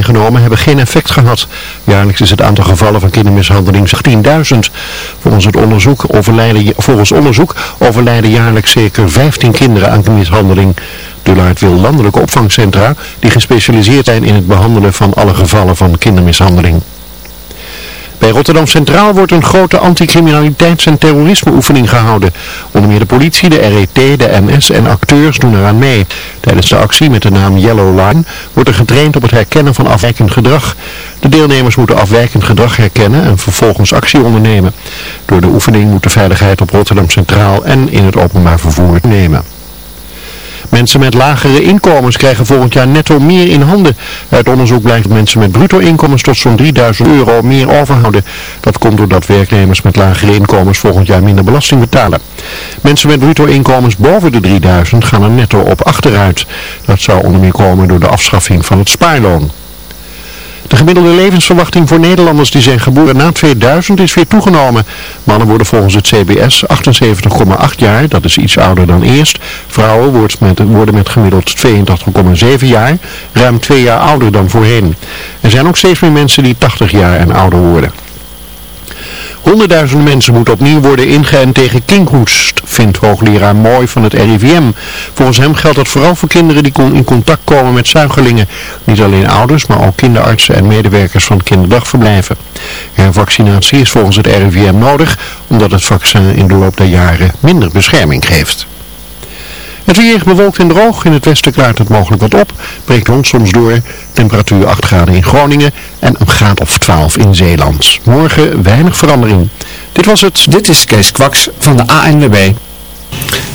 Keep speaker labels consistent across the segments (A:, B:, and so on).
A: genomen hebben geen effect gehad. Jaarlijks is het aantal gevallen van kindermishandeling 18.000. Volgens het onderzoek overlijden, volgens onderzoek jaarlijks zeker 15 kinderen aan mishandeling. Dulaert wil landelijke opvangcentra die gespecialiseerd zijn in het behandelen van alle gevallen van kindermishandeling. Bij Rotterdam Centraal wordt een grote anticriminaliteits- en terrorismeoefening gehouden. Onder meer de politie, de RET, de MS en acteurs doen eraan mee. Tijdens de actie met de naam Yellow Line wordt er getraind op het herkennen van afwijkend gedrag. De deelnemers moeten afwijkend gedrag herkennen en vervolgens actie ondernemen. Door de oefening moet de veiligheid op Rotterdam Centraal en in het openbaar vervoer nemen. Mensen met lagere inkomens krijgen volgend jaar netto meer in handen. Uit onderzoek blijkt dat mensen met bruto inkomens tot zo'n 3000 euro meer overhouden. Dat komt doordat werknemers met lagere inkomens volgend jaar minder belasting betalen. Mensen met bruto inkomens boven de 3000 gaan er netto op achteruit. Dat zou onder meer komen door de afschaffing van het spaarloon. De gemiddelde levensverwachting voor Nederlanders die zijn geboren na 2000 is weer toegenomen. Mannen worden volgens het CBS 78,8 jaar, dat is iets ouder dan eerst. Vrouwen worden met gemiddeld 82,7 jaar, ruim twee jaar ouder dan voorheen. Er zijn ook steeds meer mensen die 80 jaar en ouder worden. Honderdduizenden mensen moeten opnieuw worden ingeënt tegen kinkhoest, vindt hoogleraar Mooi van het RIVM. Volgens hem geldt dat vooral voor kinderen die in contact komen met zuigelingen. Niet alleen ouders, maar ook kinderartsen en medewerkers van kinderdagverblijven. Hervaccinatie is volgens het RIVM nodig, omdat het vaccin in de loop der jaren minder bescherming geeft. Het weer bewolkt en droog. In het westen klaart het mogelijk wat op. Breekt rond soms door. Temperatuur 8 graden in Groningen en een graad of 12 in Zeeland. Morgen weinig verandering. Dit was het.
B: Dit is Kees Kwaks van de ANWB.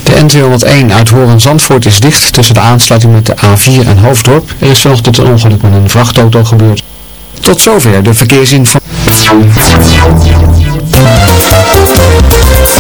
B: De N201 uit Horen-Zandvoort is dicht tussen de aansluiting met de A4 en Hoofddorp. Er is vanochtend een ongeluk met een vrachtauto gebeurd. Tot zover de verkeersinformatie.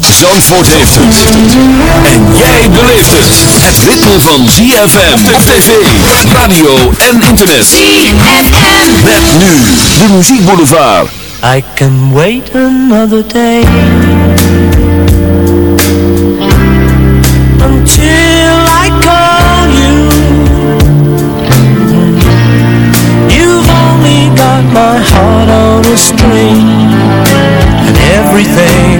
C: Zandvoort heeft het. En jij beleeft het. Het ritme van ZFM op tv, radio en internet.
D: ZFM.
C: Met nu de muziekboulevard.
E: I can wait another day Until I call you You've only got my heart on a string And everything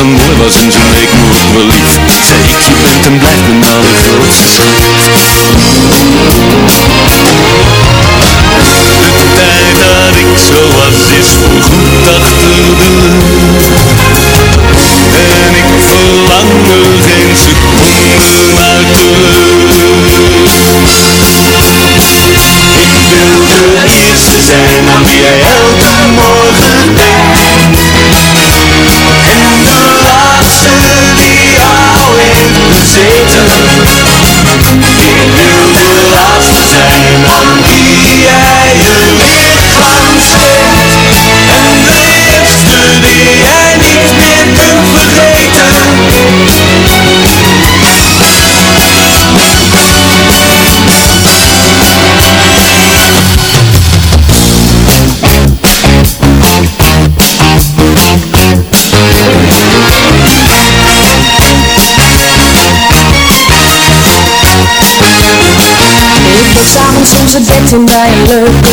F: dan moeder was en ze leek me ook verliefd Zei ik, je bent en blijft mijn alle groot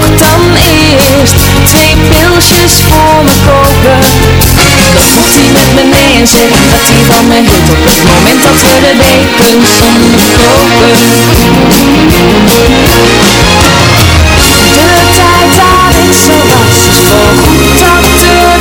G: nog dan eerst twee pilsjes voor me kopen. Dan gaat hij met me mee en zegt dat hij van me hield op het moment dat we de dekens ontkopen. De tijd daar is zo was, voorgoed
F: dat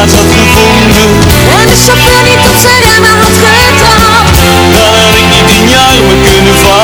F: gevonden
G: En de chauffeur niet op zijn remmen had getrapt.
F: Dan had ik niet in jou kunnen vallen.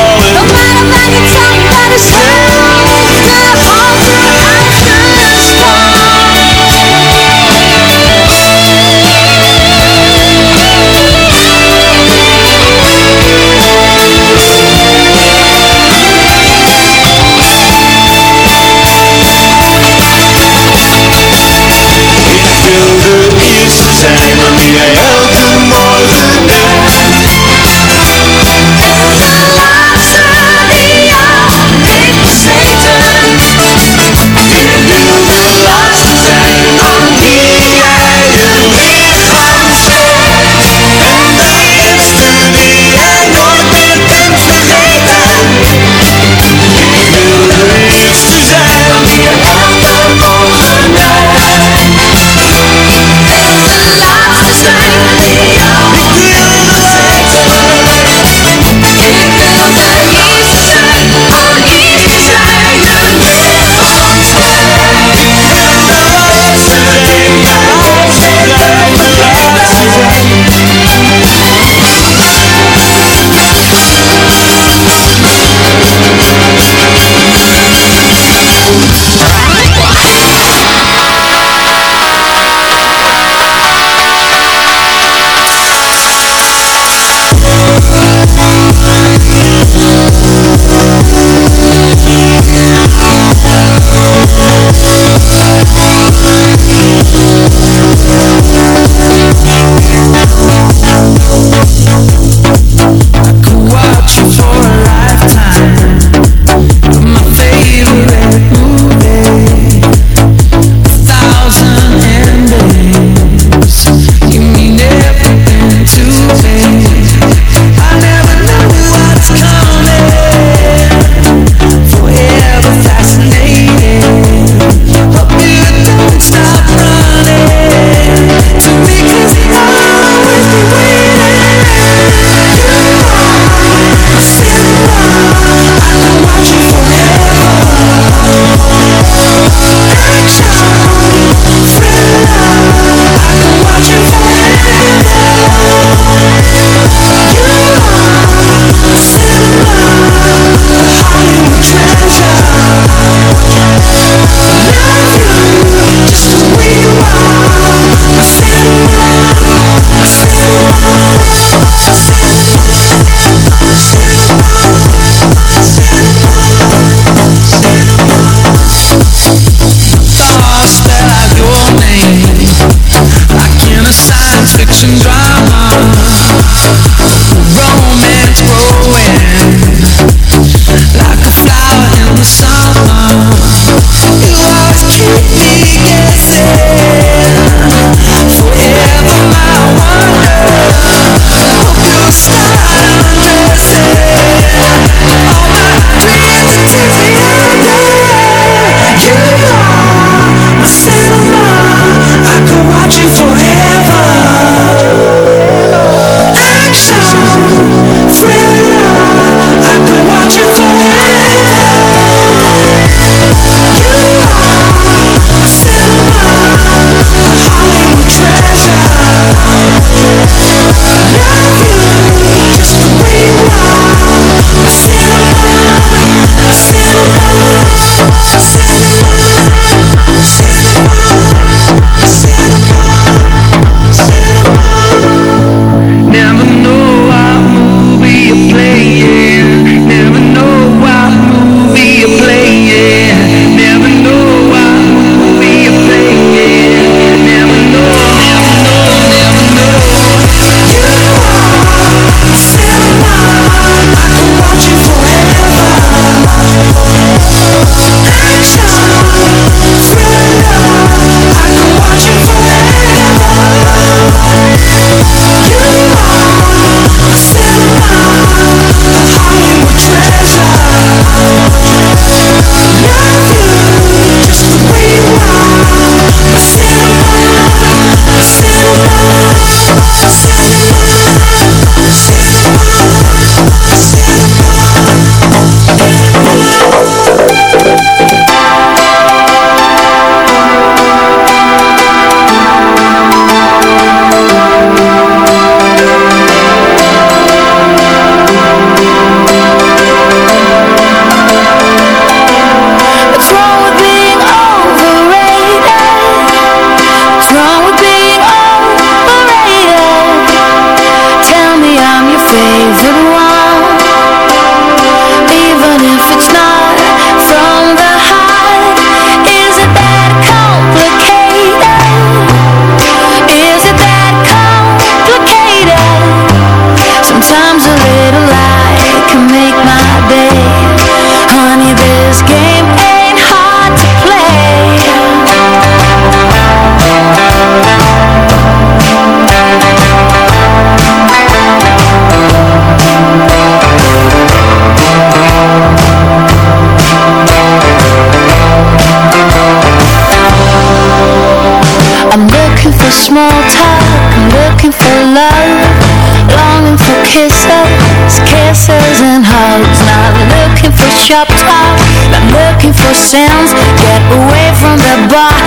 G: Get away from the bar.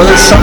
H: Wilson.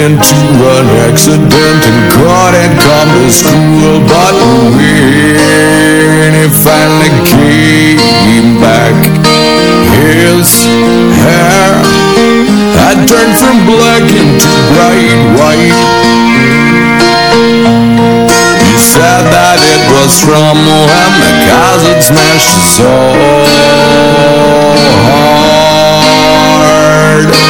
H: into
I: an accident and God had come to school But when he finally came back His hair had turned from black into bright white.
J: He said that it was from when the
I: cars smashed his soul hard.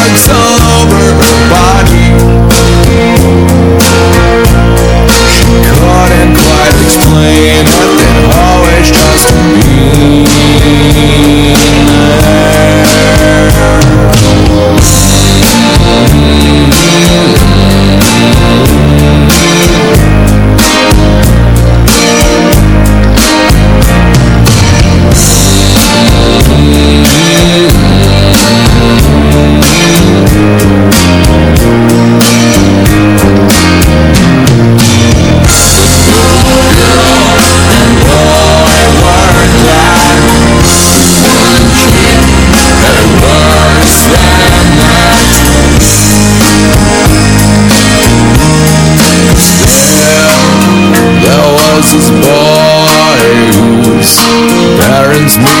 I: You. finds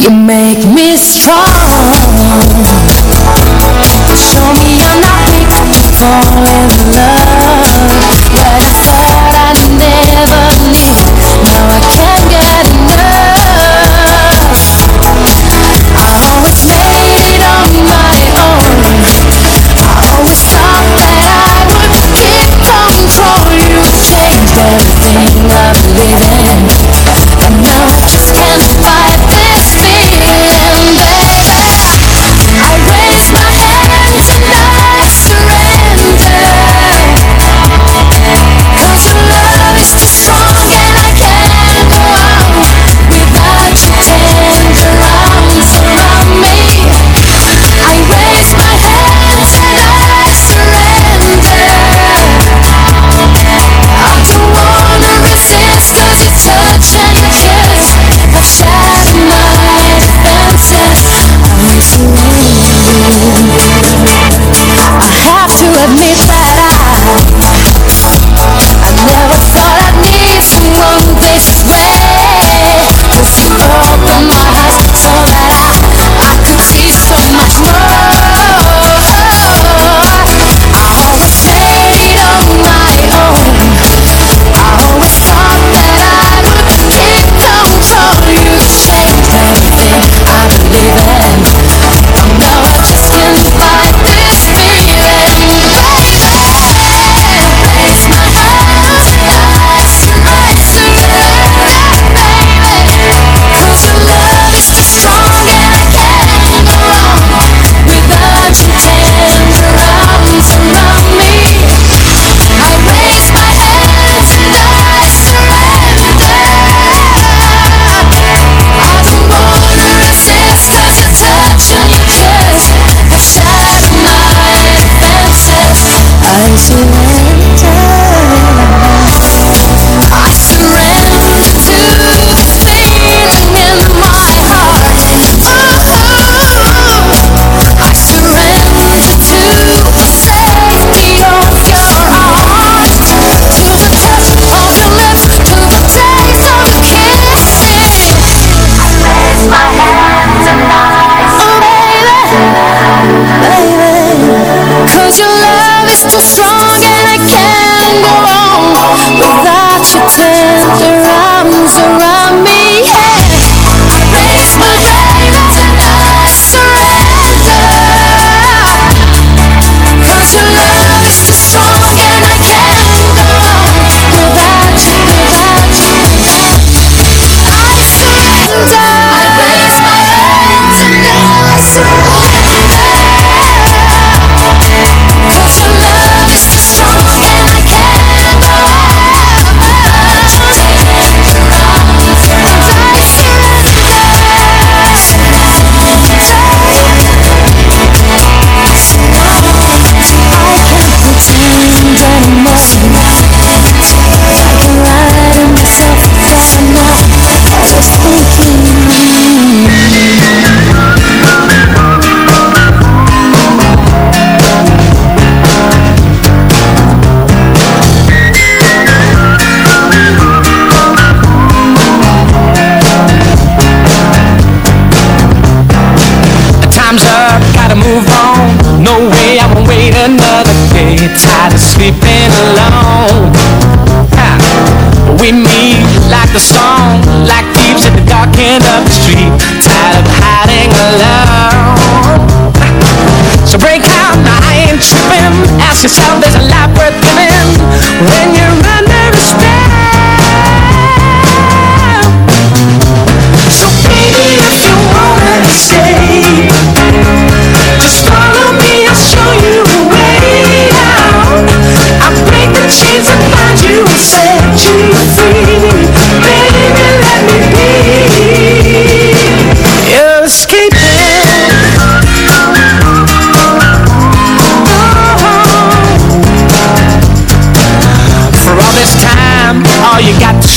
I: You make me strong. Show me I'm not made
G: falling sleeping alone. Ha. We meet like the song, like thieves at the dark end of the street.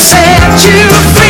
G: set you free.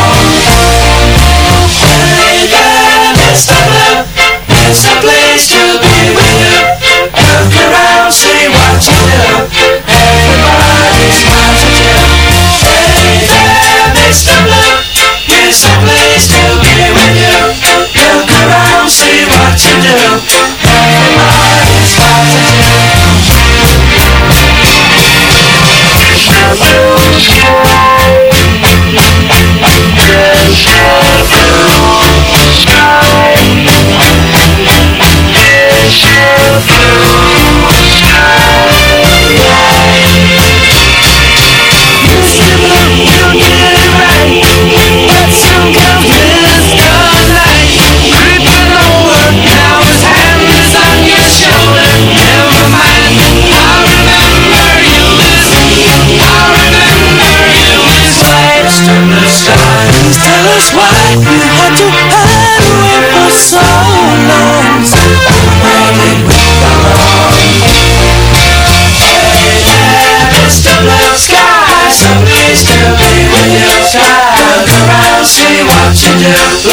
K: Yeah.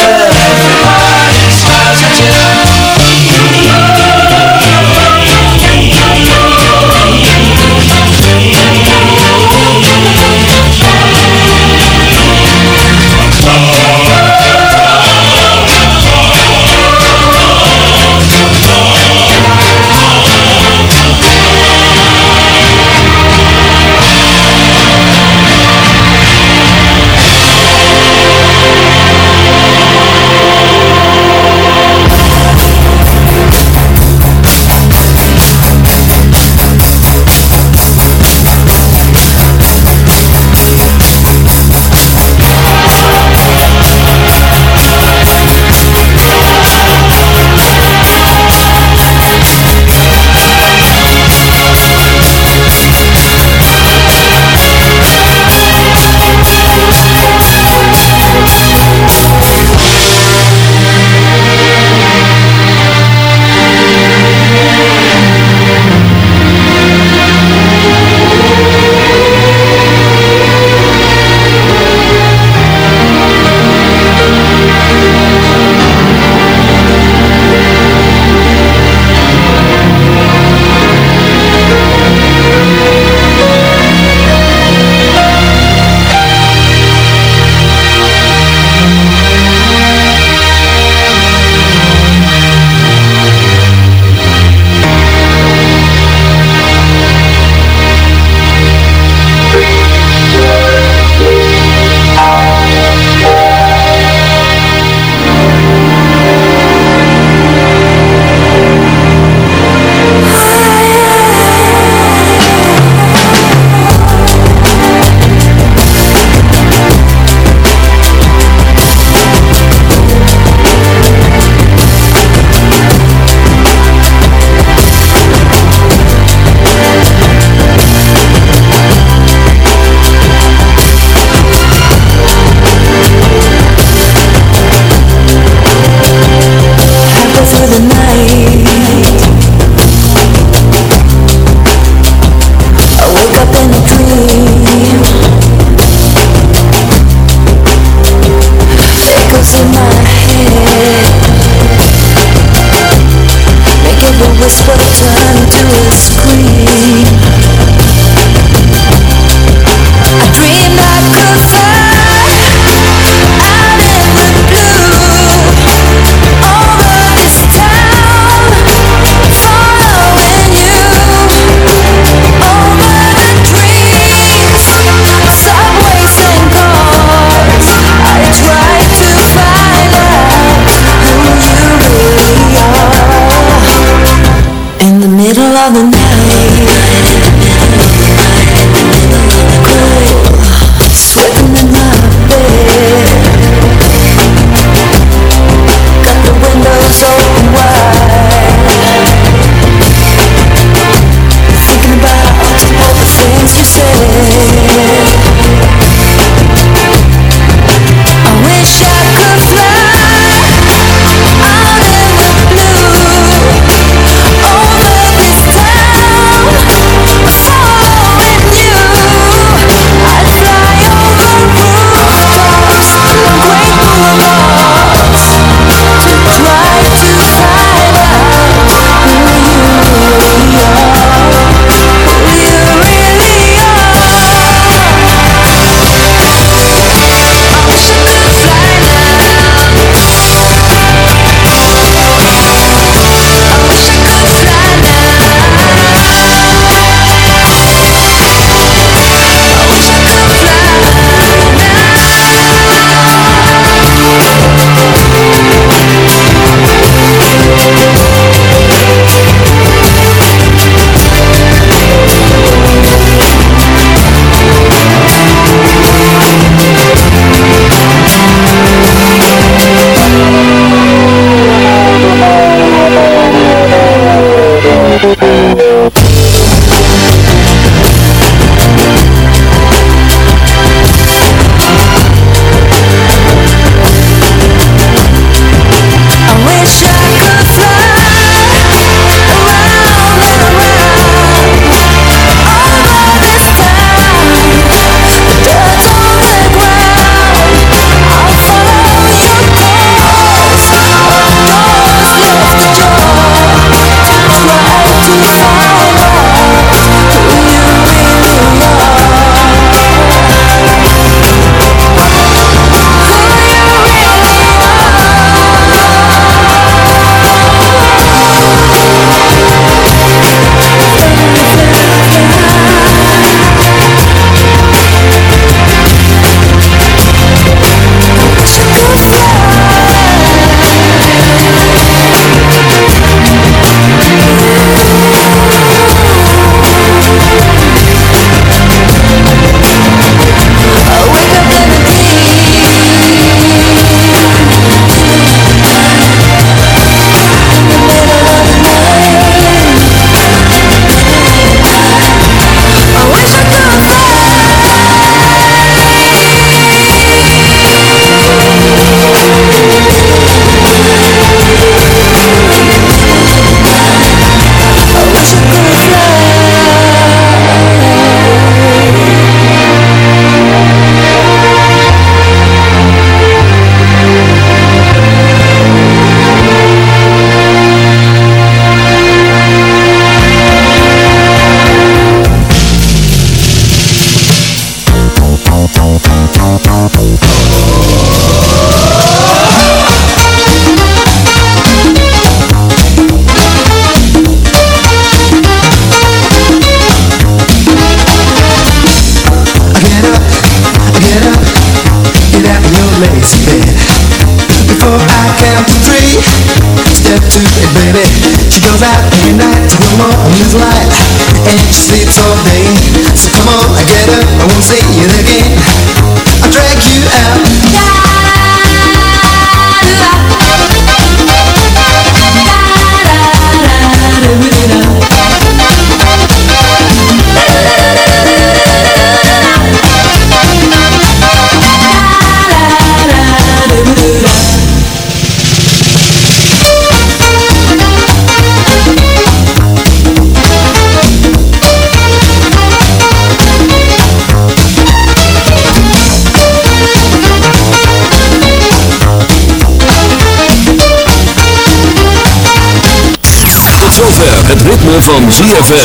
K: Van ZFM.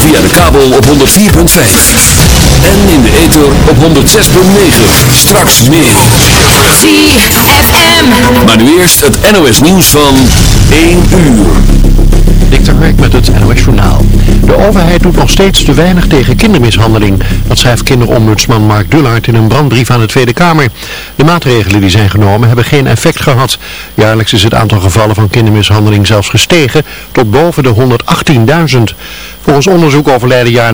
K: Via de kabel op 104.5. En in de ether op 106.9. Straks meer.
G: ZFM.
K: Maar nu eerst het NOS nieuws van 1 uur.
A: Dikter Werk met het NOS Journaal. De overheid doet nog steeds te weinig tegen kindermishandeling. Dat schrijft kinderombudsman Mark Dullard in een brandbrief aan de Tweede Kamer. De maatregelen die zijn genomen hebben geen effect gehad. Jaarlijks is het aantal gevallen van kindermishandeling zelfs gestegen tot boven de 118.000. Volgens onderzoek overlijden jaar